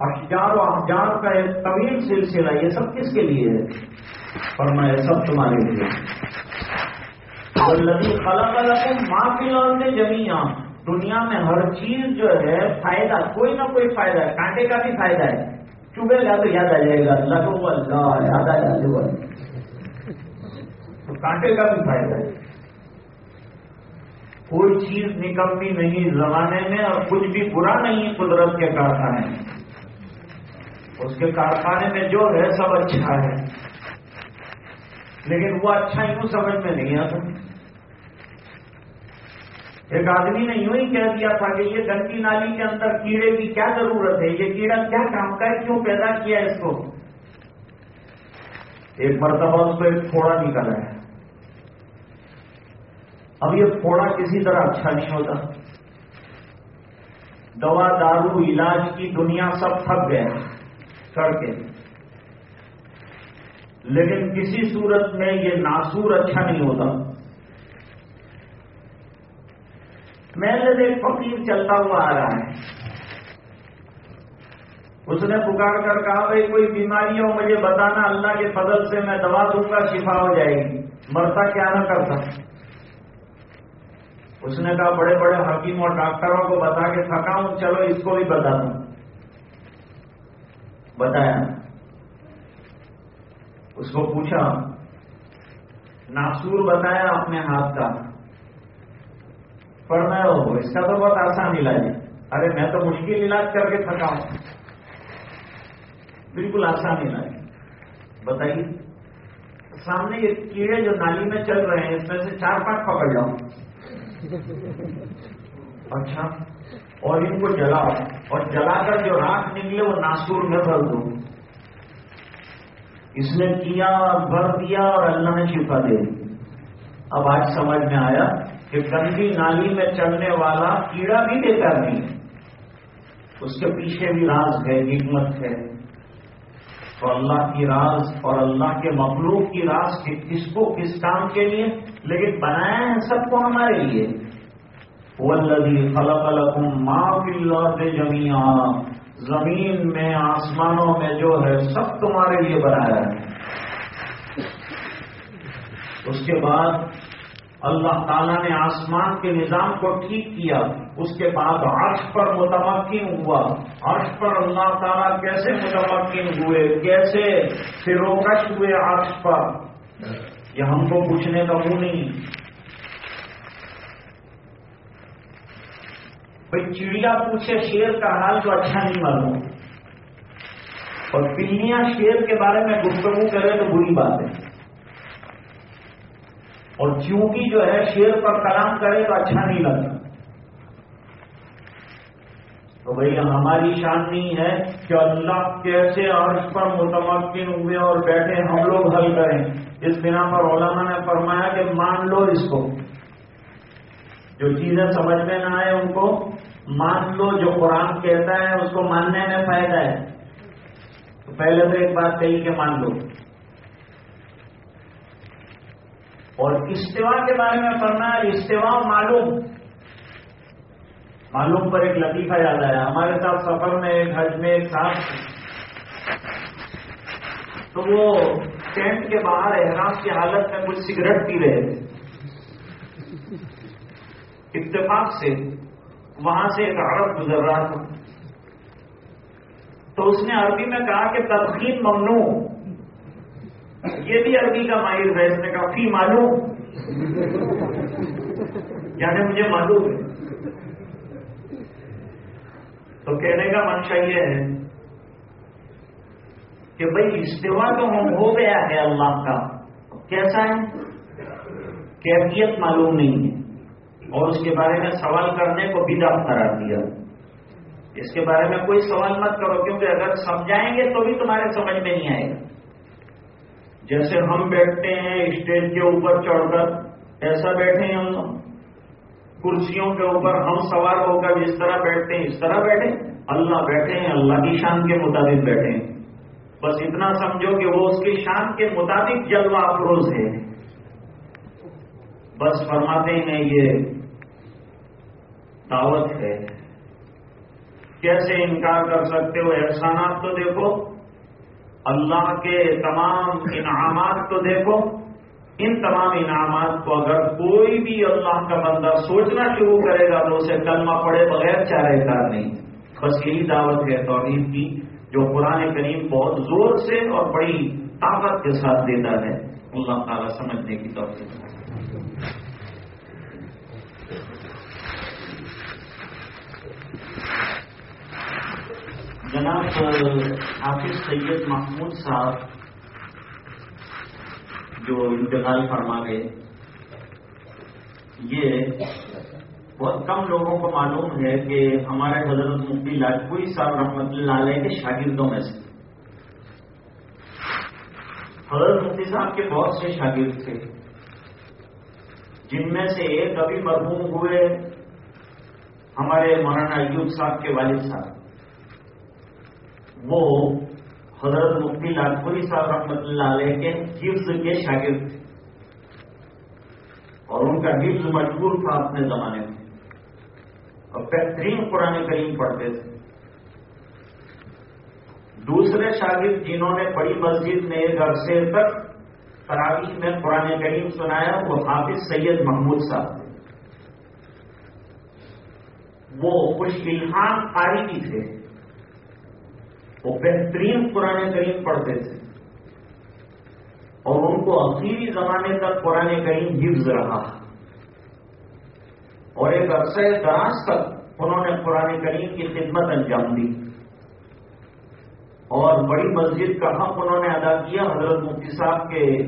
اشجار و احجار کا ایک طویل سلسلہ، یہ سب کس کے لیے ہے؟ اور میں سب تمہارے لیے۔ لگی خلق الگ ماں کی لوگ نے دنیا میں ہر چیز جو ہے، فائدہ، کوئی نہ کوئی فائدہ ہے۔ کانٹے کا بھی فائدہ ہے۔ چبے گا تو یاد آ جائے گا۔ لگو اللہ، یاد آ جائے گا۔ تو کانٹے کا بھی فائدہ ہے۔ کوئی چیز نکمتی نہیں زمانے میں اور کچھ بھی برا نہیں قدرت کے کارخانے میں۔ اس کے کارخانے میں جو ہے، سب اچھا ہے۔ لیکن وہ اچھا یوں سمجھ میں نہیں آتا۔ ایک آدمی نے یوں ہی کہہ دیا تھا کہ یہ گندی نالی کے اندر کیڑے کی کیا ضرورت ہے؟ یہ کیڑا کیا کام کا ہے کیوں پیدا کیا اس کو؟ ایک مرتبہ اس کو ایک پھوڑا نکلا ہے اب یہ پھوڑا کسی طرح اچھا نہیں ہوتا۔ دوا، دارو، علاج کی دنیا سب تھک گیا کر کے۔ لیکن کسی صورت میں یہ ناسور اچھا نہیں ہوتا۔ محلے سے ایک فقیر چلتا ہوا آ رہا ہے۔ اس نے پکار کر کہا، بھائی، کوئی بیماری ہو، مجھے بتانا اللہ کے فضل سے میں دوا دوں گا، شفا ہو جائے گی۔ مرتا کیا نہ کرتا۔ اس نے کہا، بڑے بڑے حکیم اور ڈاکٹروں کو بتا کے تھکا ہوں، چلو اس کو بھی بتا دوں۔ بتایا۔ اس کو پوچھا۔ ناسور بتایا اپنے ہاتھ کا۔ پڑھنا ہو اس کا تو بہت آسان علاج ہے۔ ارے، میں تو مشکل علاج کر کے تھکا ہوں بالکل آسان علاج بتائیے، سامنے یہ کیڑے جو نالی میں چل رہے ہیں، اس میں سے چار پانچ پکڑ جاؤ اچھا اور ان کو جلاؤ اور جلا کر جو راک نکلے، وہ ناسور میں بھر دو اس نے کیا اور بھر دیا اور اللہ نے شفا دے اب آج سمجھ میں آیا کہ گندی نالی میں چلنے والا کیڑا بھی دیتا نہیں اس کے پیچھے بھی راز ہے، حکمت ہے۔ تو اللہ کی راز اور اللہ کے مخلوق کی راز کس کو کس کام کے لیے، لیکن بنایا ہے سب کو ہمارے لیے۔ وہ اللہ خلق الحم ماں کی لوٹ جمیا زمین میں، آسمانوں میں جو ہے، سب تمہارے لیے بنایا ہے۔ اس کے بعد اللہ تعالیٰ نے آسمان کے نظام کو ٹھیک کیا، اس کے بعد عرش پر متمکن ہوا۔ عرش پر اللہ تعالیٰ کیسے متمکن ہوئے؟ کیسے؟ فروکش ہوئے عرش پر۔ یہ ہم کو پوچھنے کا منہ نہیں۔ بھائی، چڑیا پوچھے شیر کا حال تو اچھا نہیں معلوم۔ اور پلیاں شیر کے بارے میں گفتگو کرے تو بری بات ہے۔ اور چونکی جو ہے شیر پر کلام کرے تو اچھا نہیں لگتا۔ تو بھائی ہماری شان نہیں ہے کہ اللہ کیسے عرش پر متمکن ہوئے اور بیٹھے ہم لوگ حل کریں۔ اس بنا پر علماء نے فرمایا کہ مان لو اس کو۔ جو چیزیں سمجھ میں نہ آئے ان کو مان لو، جو قرآن کہتا ہے اس کو ماننے میں فائدہ ہے۔ تو پہلے تو ایک بات کہی کہ مان لو۔ اور استوا کے بارے میں فرمایا استوا معلوم۔ معلوم پر ایک لطیفہ یاد آیا۔ ہمارے ساتھ سفر میں ایک حج میں ایک ساتھ تو وہ ٹینٹ کے باہر احرام کی حالت میں کچھ سگریٹ پی رہے تھے۔ اتفاق سے وہاں سے ایک عرب گزر رہا تھا۔ تو اس نے عربی میں کہا کہ تدخین ممنوع۔ یہ بھی عربی کا ماہر ہے، اس نے کہا، فی معلوم. یعنی مجھے معلوم ہے۔ تو کہنے کا منشا یہ ہے کہ بھائی، استوا تو ہم ہو گیا ہے اللہ کا۔ کیسا ہے؟ کیفیت معلوم نہیں ہے۔ اور اس کے بارے میں سوال کرنے کو بھی قرار دیا۔ اس کے بارے میں کوئی سوال مت کرو، کیونکہ اگر سمجھائیں گے تو بھی تمہارے سمجھ میں نہیں آئے گا۔ جیسے ہم بیٹھتے ہیں اسٹیج کے اوپر چڑھ کر، ایسا بیٹھے ہیں ہم کرسیوں کے اوپر ہم سوار ہو کر جس طرح بیٹھتے ہیں، اس طرح بیٹھے۔ اللہ بیٹھے ہیں، اللہ کی شان کے مطابق بیٹھے ہیں۔ بس اتنا سمجھو کہ وہ اس کی شان کے مطابق جلوہ افروز ہے۔ بس فرماتے ہیں، یہ دعوت ہے۔ کیسے انکار کر سکتے ہو؟ احسانات تو دیکھو۔ اللہ کے تمام انعامات کو دیکھو۔ ان تمام انعامات کو اگر کوئی بھی اللہ کا بندہ سوچنا شروع کرے گا تو اسے کلمہ پڑے بغیر چارے کار نہیں۔ بس یہی دعوت ہے توحید کی، جو قرآن کریم بہت زور سے اور بڑی طاقت کے ساتھ دیتا ہے۔ اللہ تعالیٰ سمجھنے کی توفیق۔ جناب، حافظ سید محمود صاحب جو انتقال فرما گئے، یہ بہت کم لوگوں کو معلوم ہے کہ ہمارے حضرت مفتی لاجپوری صاحب رحمت اللہ علیہ کے شاگردوں میں سے۔ حضرت مفتی صاحب کے بہت سے شاگرد تھے، جن میں سے ایک ابھی مرحوم ہوئے ہمارے مولانا ایوب صاحب کے والد صاحب۔ وہ حضرت مفتی لاجپوری صاحب رحمۃ اللہ علیہ کے حفظ کے شاگرد تھے۔ اور ان کا حفظ مجبور تھا اپنے زمانے میں۔ اور بہترین قرآن کریم پڑھتے تھے۔ دوسرے شاگرد جنہوں نے بڑی مسجد میں ایک عرصے تک تراویح میں قرآن کریم سنایا، وہ حافظ سید محمود صاحب تھے۔ وہ کچھ الحان قاری بھی تھے۔ وہ بہترین قرآن کریم پڑھتے تھے۔ اور ان کو اخیری زمانے تک قرآن کریم حفظ رہا۔ اور ایک عرصہ دراز تک انہوں نے قرآن کریم کی خدمت انجام دی۔ اور بڑی مسجد کا حق انہوں نے ادا کیا۔ حضرت مفتی صاحب کے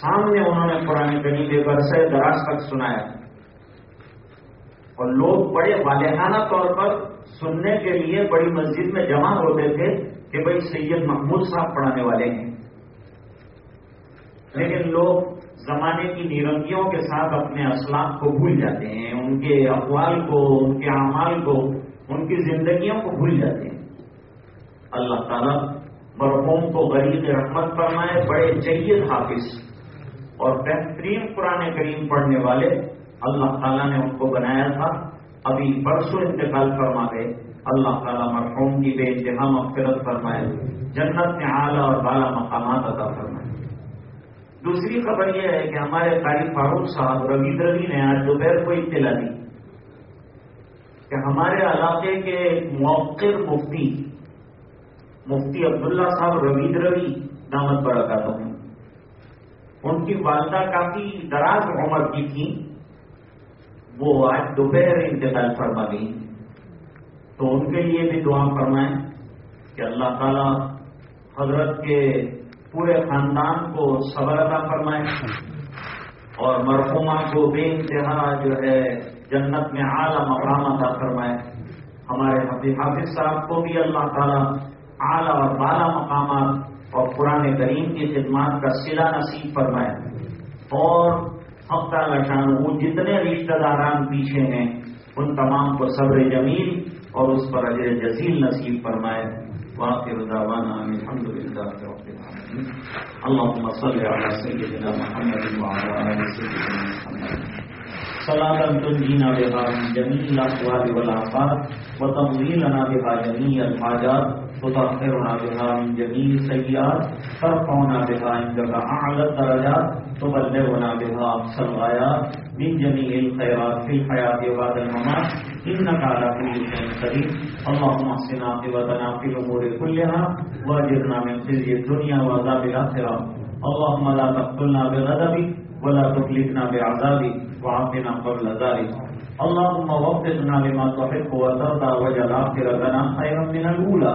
سامنے انہوں نے قرآن کریم ایک عرصہ دراز تک سنایا۔ اور لوگ بڑے والحانہ طور پر سننے کے لیے بڑی مسجد میں جمع ہوتے تھے کہ بھائی سید محمود صاحب پڑھانے والے ہیں۔ لیکن لوگ زمانے کی نیرنگیوں کے ساتھ اپنے اسلام کو بھول جاتے ہیں، ان کے اقوال کو، ان کے اعمال کو، ان کی زندگیوں کو بھول جاتے ہیں۔ اللہ تعالیٰ مرحوم کو غریب رحمت فرمائے، بڑے جید حافظ اور بہترین قرآن کریم پڑھنے والے اللہ تعالیٰ نے ان کو بنایا تھا۔ ابھی پرسوں انتقال فرما گئے اللہ تعالیٰ مرحوم کی بے انتہا مغفرت فرمائے۔ جنت میں اعلیٰ اور بالا مقامات عطا فرمائے۔ دوسری خبر یہ ہے کہ ہمارے قاری فاروق صاحب روید روی نے آج دوپہر کو اطلاع دی کہ ہمارے علاقے کے موقر مفتی مفتی عبداللہ صاحب روید روی دامت پر اکاتا ہوں ان کی والدہ کافی دراز عمر کی تھی وہ آج دوپہر انتقال فرما گئی تو ان کے لیے بھی دعا فرمائیں کہ اللہ تعالی حضرت کے پورے خاندان کو صبر عطا فرمائے اور مرحوما کو بے انتہا جو ہے جنت میں اعلیٰ مقام عطا فرمائے۔ ہمارے حافظ صاحب کو بھی اللہ تعالیٰ اعلیٰ اور بالا مقامات اور قرآن کریم کی خدمات کا سلا نصیب فرمائے۔ اور ہفتہ لشان وہ جتنے رشتہ داران پیچھے ہیں، ان تمام کو صبر جمیل اور اس پر اجر جزیل نصیب فرمائے۔ واخر دعوانا ان الحمد لله رب العالمين اللهم صل على سيدنا محمد وعلى ال سيدنا محمد۔ صلاة تنجينا بها من جميع الأقوال والآفات وتمضي لنا بها جميع الحاجات۔ تطهرنا بها من جميع السيئات ترفعنا بها عندك أعلى الدرجات تبلغنا بها أقصى الغايات من جميع الخيرات في الحياة وبعد الممات إنك على كل شيء قدير اللهم احسن عاقبتنا في الأمور كلها واجرنا من خزي الدنيا وعذاب الآخرة اللهم لا تقتلنا بغضبك ولا تهلكنا بعذابك وعافنا قبل ذلك اللهم وفقنا لما تحب وترضى واجعل آخرتنا خيرا من الأولى.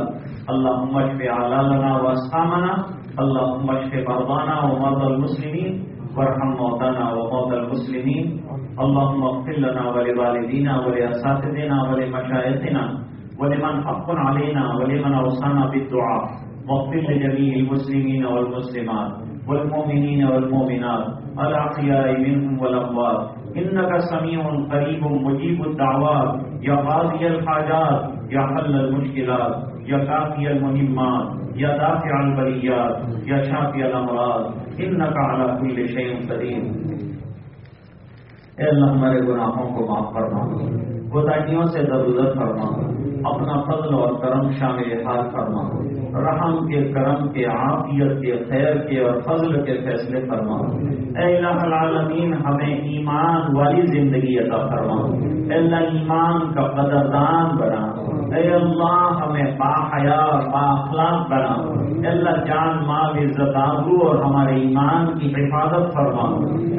اللهم اشف علالنا وأسقامنا اللهم اشف مرضانا ومرضى المسلمين. وارحم موتانا وموتى المسلمين. اللهم اغفر لنا ولوالدينا ولأساتذتنا ولمشايخنا. ولمن حق علينا ولمن أوصانا بالدعاء. واغفر لجميع المسلمين والمسلمات والمؤمنين والمؤمنات. الأحياء منهم والأموات. انك سميع قريب مجيب الدعوات يا قاضي الحاجات يا حل المشكلات يا كافي المهمات يا دافع البريات يا شافي الامراض انك على كل شيء قدير اے اللہ، ہمارے گناہوں کو معاف فرما۔ کوتاہیوں سے درگزر فرما۔ اپنا فضل اور کرم شامل حال فرما۔ رحم کے کرم کے، عافیت کے، خیر کے اور فضل کے فیصلے فرما۔ اے الہ العالمین، ہمیں ایمان والی زندگی عطا فرما۔ اے اللہ، ایمان کا قدردان بنا۔ اے اللہ، ہمیں با حیا با اخلاق بنا اللہ، جان، مال، عزت آبرو اور ہمارے ایمان کی حفاظت فرما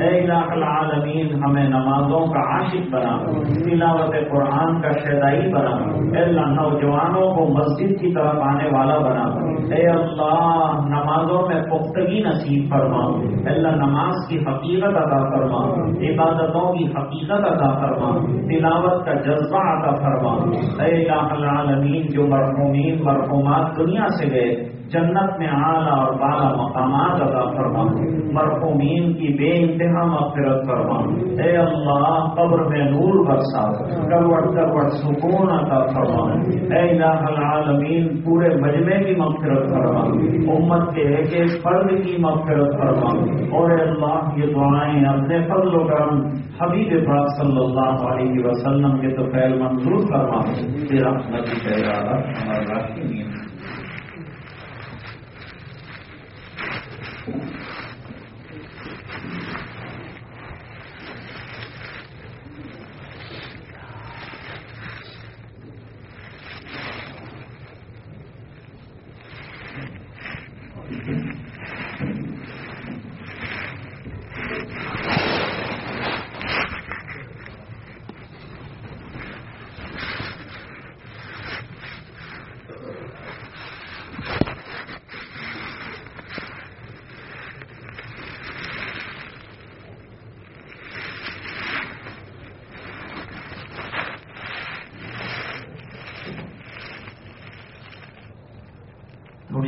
اے الہ العالمین، ہمیں نمازوں کا عاشق بنا تلاوت قرآن کا شیدائی بنا اے اللہ، نوجوانوں کو مسجد کی طرف آنے والا بنا اے اللہ، نمازوں میں پختگی نصیب فرما اللہ، نماز کی حقیقت ادا فرما عبادتوں کی حقیقت ادا فرما تلاوت کا جذبہ عطا فرما اے الہ العالمین، جو مرحومین، مرحومات دنیا سے گئے جنت میں اعلیٰ اور بالا مقامات ادا فرما مرحومین کی بے انتہا مغفرت فرما اے اللہ، قبر میں نور برسا۔ کروڑ کروڑ سکون عطا فرما اے الہ العالمین، پورے مجمع کی مغفرت فرما امت کے ایک ایک فرد کی مغفرت فرما اور اے اللہ، یہ دعائیں اپنے فضل و کرم حبیب پاک صلی اللہ علیہ وسلم کے تو فیل منظور فرما تیرا ہمارا Thank you.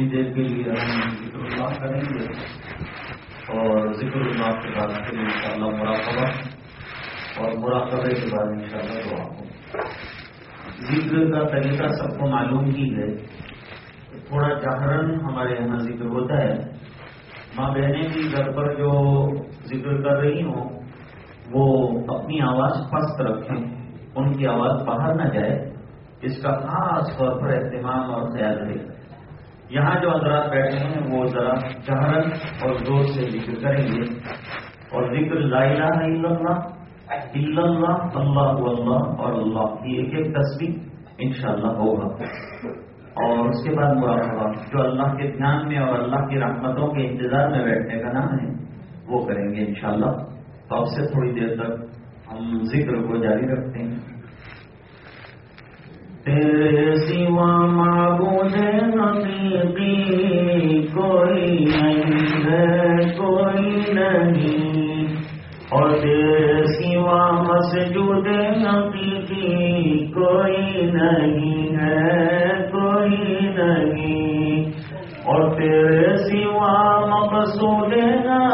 تھوڑی دیر کے لیے ہم ذکر اللہ کریں گے اور ذکر اللہ کے بعد پھر ان شاء اللہ مراقبہ اور مراقبے کے بعد ان شاء اللہ دعا ہو۔ ذکر کا طریقہ سب کو معلوم ہی ہے۔ تھوڑا جہرن ہمارے یہاں ذکر ہوتا ہے۔ ماں بہنیں بھی گھر پر جو ذکر کر رہی ہوں، وہ اپنی آواز پست رکھیں۔ ان کی آواز باہر نہ جائے۔ اس کا خاص طور پر اہتمام اور خیال رہے یہاں جو حضرات بیٹھے ہیں، وہ ذرا جہرن اور زور سے ذکر کریں گے۔ اور ذکر لا الہ الا اللہ الا اللہ اللہ اللہ اور اللہ کی ایک ایک تصویر انشاءاللہ ہوگا۔ اور اس کے بعد مراقبہ جو اللہ کے دھیان میں اور اللہ کی رحمتوں کے انتظار میں بیٹھنے کا نام ہے، وہ کریں گے انشاءاللہ۔ تو اب سے تھوڑی دیر تک ہم ذکر کو جاری رکھتے ہیں۔ تیرے سوا معبود حقیقی کوئی نہیں ہے کوئی نہیں اور تیرے سوا مسجود حقیقی کوئی نہیں ہے کوئی نہیں اور تیرے سوا مقصود حقیقی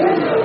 Amen.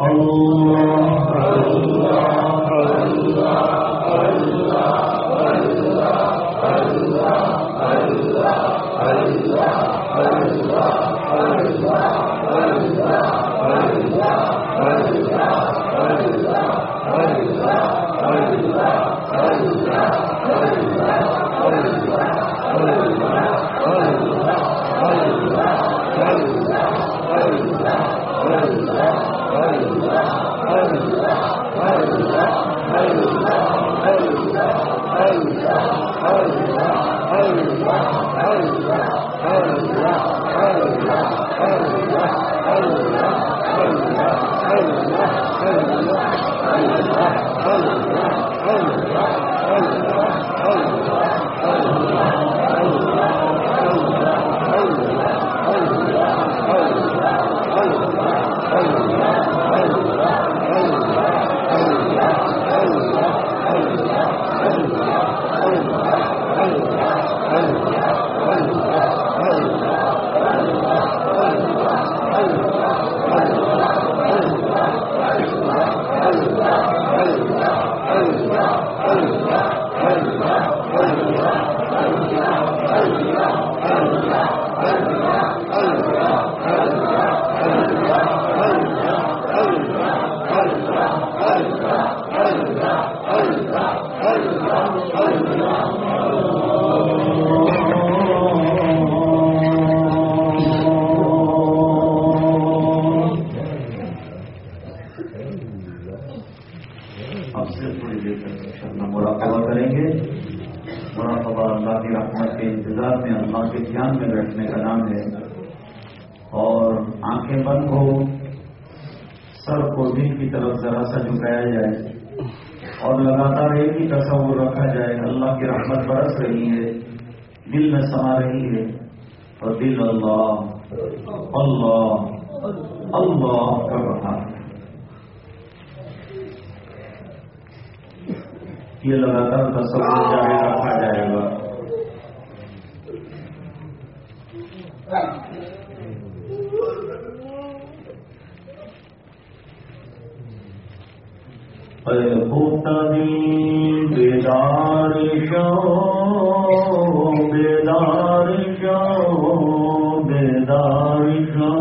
اب اللہ کی رحمت برس رہی ہے دل میں سما رہی ہے اور دل اللہ اللہ اللہ کر رہا ہے یہ لگاتار تصور جاری بیدار شو بیدار شو بیدار شو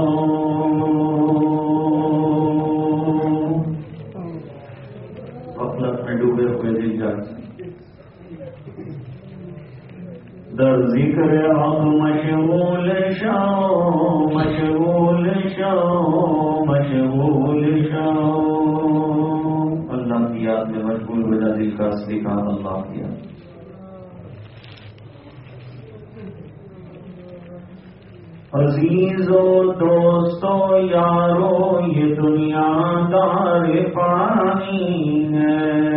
غفلت میں ڈوبے ہوئے دل جاتے در ذکر حق مشغول شو مشغول شو مشغول شو اللہ یاد میں مشغول ہو جا دل کا اصلی کام اللہ کیا۔ عزیزو دوستو یارو یہ دنیا دار پانی ہے۔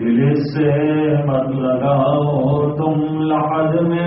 دل سے مت لگاؤ تم لحد میں۔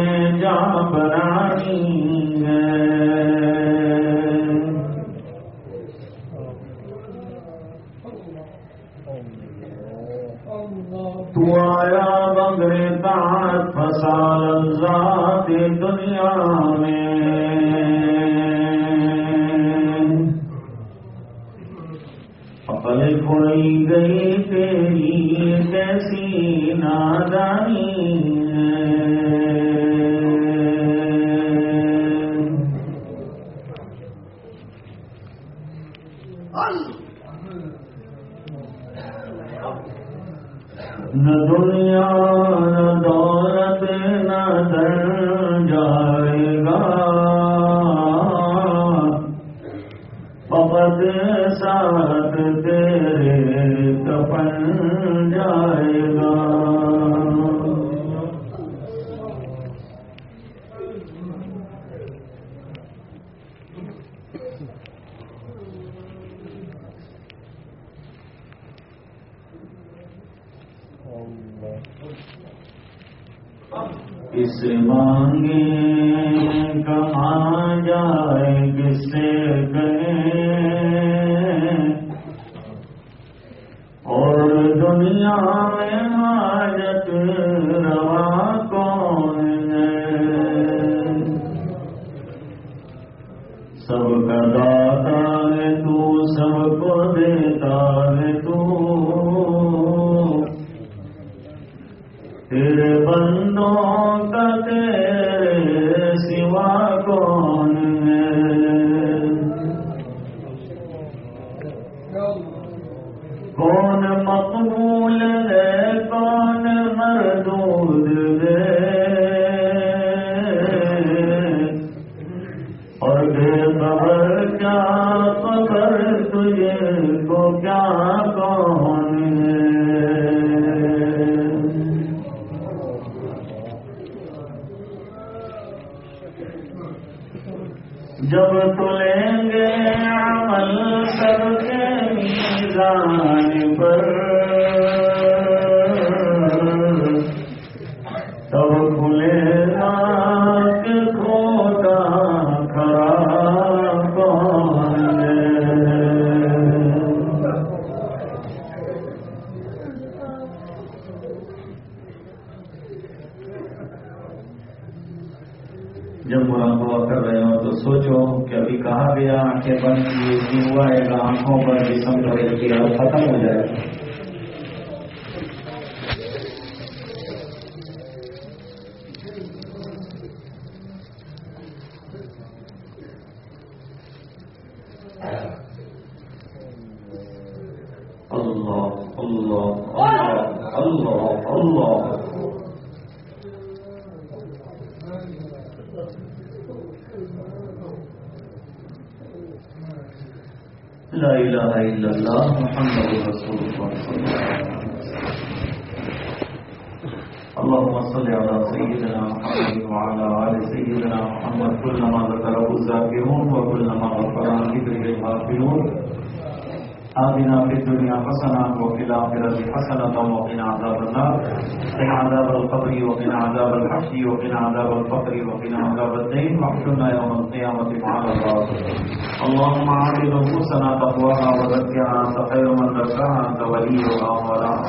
تقواها وزكها، أنت خير من زكاها، أنت وليها ومولاها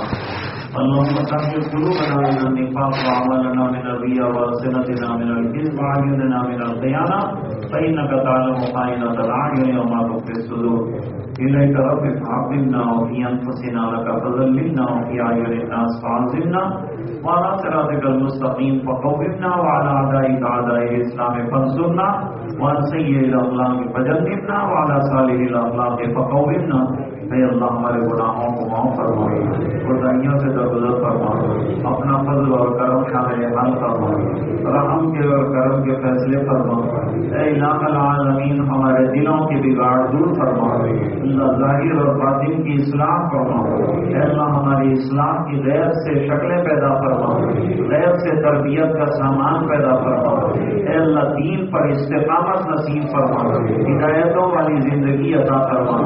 اللهم طهر قلوبنا من النفاق وعملنا من الرياء وألسنتنا من الكذب وعيوننا من الخيانة. فإنك تعلم خائنة الأعين وما تخفي الصدور. إليك رب فعظمنا وفي أنفسنا لك فذللنا وفي أعين الناس فعظمنا وعلى صراطك المستقيم فقومنا وعلى أعدائك أعداء الإسلام فانصرنا وعن سيء الأخلاق فجنبنا وعلى صالح الأخلاق فقومنا اے اللہ ہمارے گناہوں کو معاف فرما بردائیوں سے درگزر فرما اپنا فضل اور کرم شامل حل فرما رحم کے اور کرم کے فیصلے فرما اے الہ العالمین، ہمارے دلوں کے بگاڑ دور فرما اللہ ظاہر اور باطن کی اصلاح فرما اے اللہ، ہماری اسلام کی غیر سے شکلیں پیدا فرما غیر سے تربیت کا سامان پیدا فرما اے اللہ، دین پر استقامت نصیب فرما ہدایتوں والی زندگی عطا فرما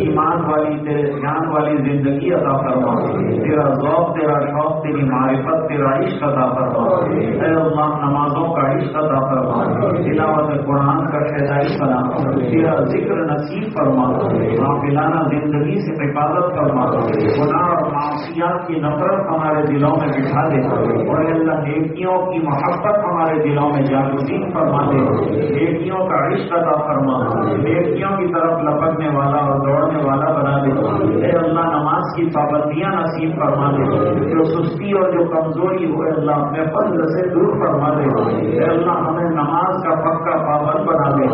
ایمان والی تیرے دھیان والی زندگی عطا فرما تیرا ذوق، تیرا شوق، تیری معرفت، تیرا عشق عطا فرما اے اللہ، نمازوں کا عشق عطا فرما تلاوت قرآن کا شہدائی بنا۔ تیرا ذکر نصیب فرما غافلانہ زندگی سے حفاظت فرما گناہ اور معاشیات کی نفرت ہمارے دلوں میں بٹھا دے۔ اور اللہ، نیکیوں کی محبت ہمارے دلوں میں جاگردین فرما دے۔ نیکیوں کا عشق عطا فرما۔ نیکیوں کی طرف لپکنے والا اور دوڑنے والا بنا دے اے اللہ، نماز کی پابندیاں نصیب فرما دے جو سستی اور جو کمزوری ہو، اے اللہ اپنے فضل سے دور فرما دے اے اللہ، ہمیں نماز کا پکا پابند بنا دے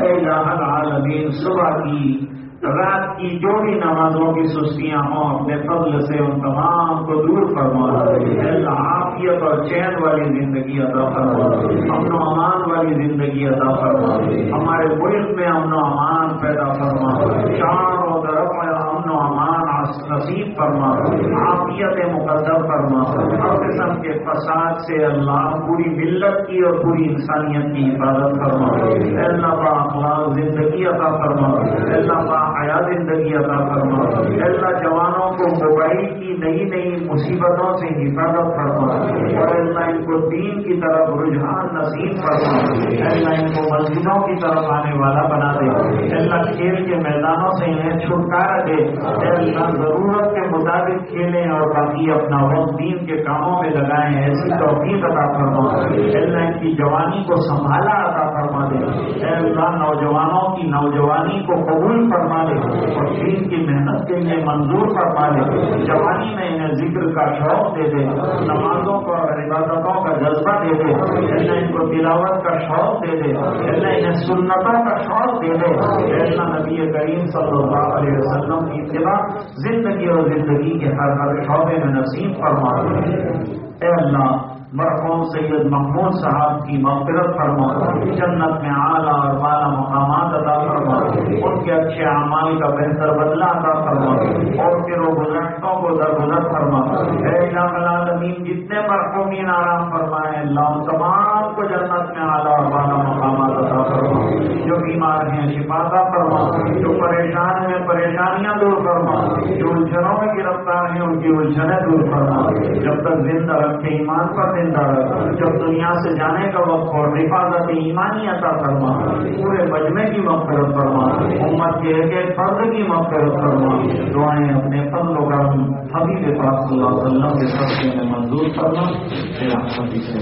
اے الہ العالمین، صبح کی، رات کی جو بھی نمازوں کی سستیاں ہوں، اپنے فضل سے ان تمام کو دور فرما اللہ، عافیت اور چین والی زندگی عطا فرما امن و امان والی زندگی عطا فرما ہمارے ملک میں امن و امان پیدا فرما چاروں طرف امن و امان نصیب فرما آپ عافیت مقدر فرما ہر قسم کے فساد سے اللہ پوری ملت کی اور پوری انسانیت کی حفاظت فرما۔ اللہ با اخلاق زندگی عطا فرما۔ اللہ با حیا زندگی عطا فرما۔ اللہ جوانوں کو موبائل کی نئی نئی مصیبتوں سے حفاظت فرما۔ اور اللہ ان کو دین کی طرف رجحان نصیب فرما۔ اللہ ان کو مسجدوں کی طرف آنے والا بنا دے۔ اللہ کھیل کے میدانوں سے انہیں چھٹکارا دے۔ اللہ ضرورت کے مطابق کھیلیں اور باقی اپنا وقت دین کے کاموں میں لگائیں، ایسی توفیق عطا فرما اللہ کی جوانی کو سنبھالا، عطا فرما دے۔ اے اللہ، نوجوانوں کی نوجوانی کو قبول فرما دے اور دین کی محنت کے لیے منظور فرما دے۔ جوانی میں انہیں ذکر کا شوق دے دے، نمازوں کو اور عبادتوں کا جذبہ دے دے۔ اللہ ان کو تلاوت کا شوق دے دے۔ اللہ انہیں سنتوں کا شوق دے دے۔ اللہ، نبی کریم صلی اللہ علیہ وسلم کی اتباع زندگی اور زندگی کے ہر ہر شعبے میں نصیب فرما۔ دے اے اللہ مرحوم سید محمود صاحب کی مغفرت فرما، جنت میں اعلیٰ اور بالا مقامات ادا فرما، ان کے اچھے اعمال کا بہتر بدلہ ادا فرما، اور پھر وہ گزرتوں کو درگزر فرما۔ اے العالمین، جتنے مرحومین آرام فرمائے، اللہ تمام کو جنت میں اعلیٰ اور بالا مقامات ادا بیمار ہیں۔ شفاظہ فرما جو پریشان ہیں، پریشانیاں دور فرما جو الجھنوں میں گرفتار ہیں، ان کی الجھنیں دور فرما جب تک زندہ رکھے، ایمان پر زندہ رکھ جب دنیا سے جانے کا وقت اور حفاظت ایمانی عطا فرما پورے مجمے کی مغفرت فرما امت کے ایک ایک فرد کی مغفرت فرما دعائیں اپنے فضل و کرم حبیب پاک صلی اللہ علیہ وسلم کے سبزے میں منظور فرما تیرا حبیب سے